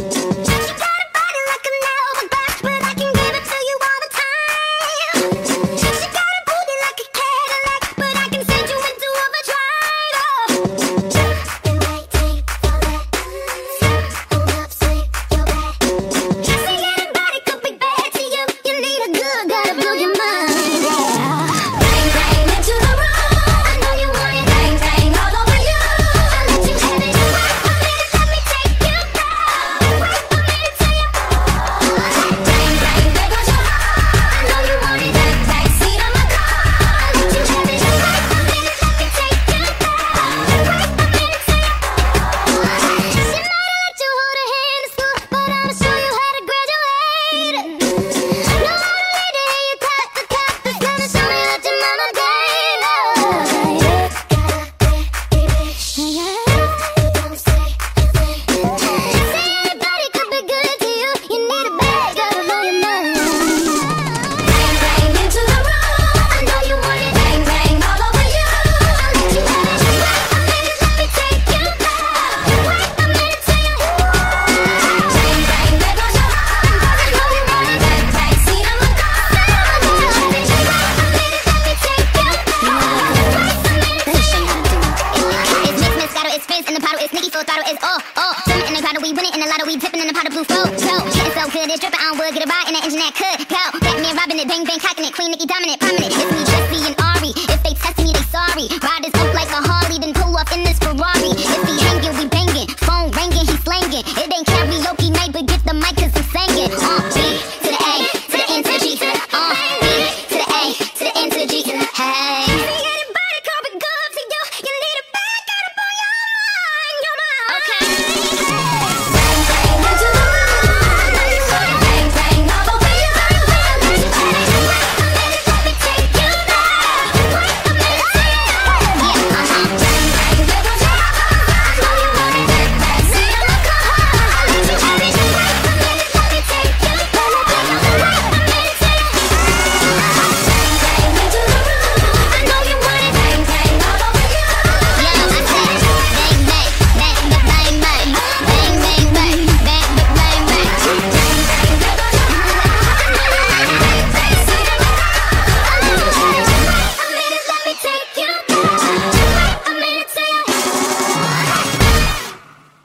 Thank you. Spins in the bottle, it's Nicky full throttle, it's all, all. Swimming in the bottle, we win it. in the lotto, we pippin' in the pot of blue flow. Yo, getting so good, it's drippin' on would get a ride in the engine that could go. Batman robbing it, bang bang cocking it, Queen Nicky dominant, prominent. It's me, Jesse, and Ari. If they test me, they sorry. Riders up like a Harley, then pull off in this Ferrari. If he hangin', we banging. phone ringing, he slanging. It ain't karaoke night, but get the mic 'cause I'm singing. Uh, Okay.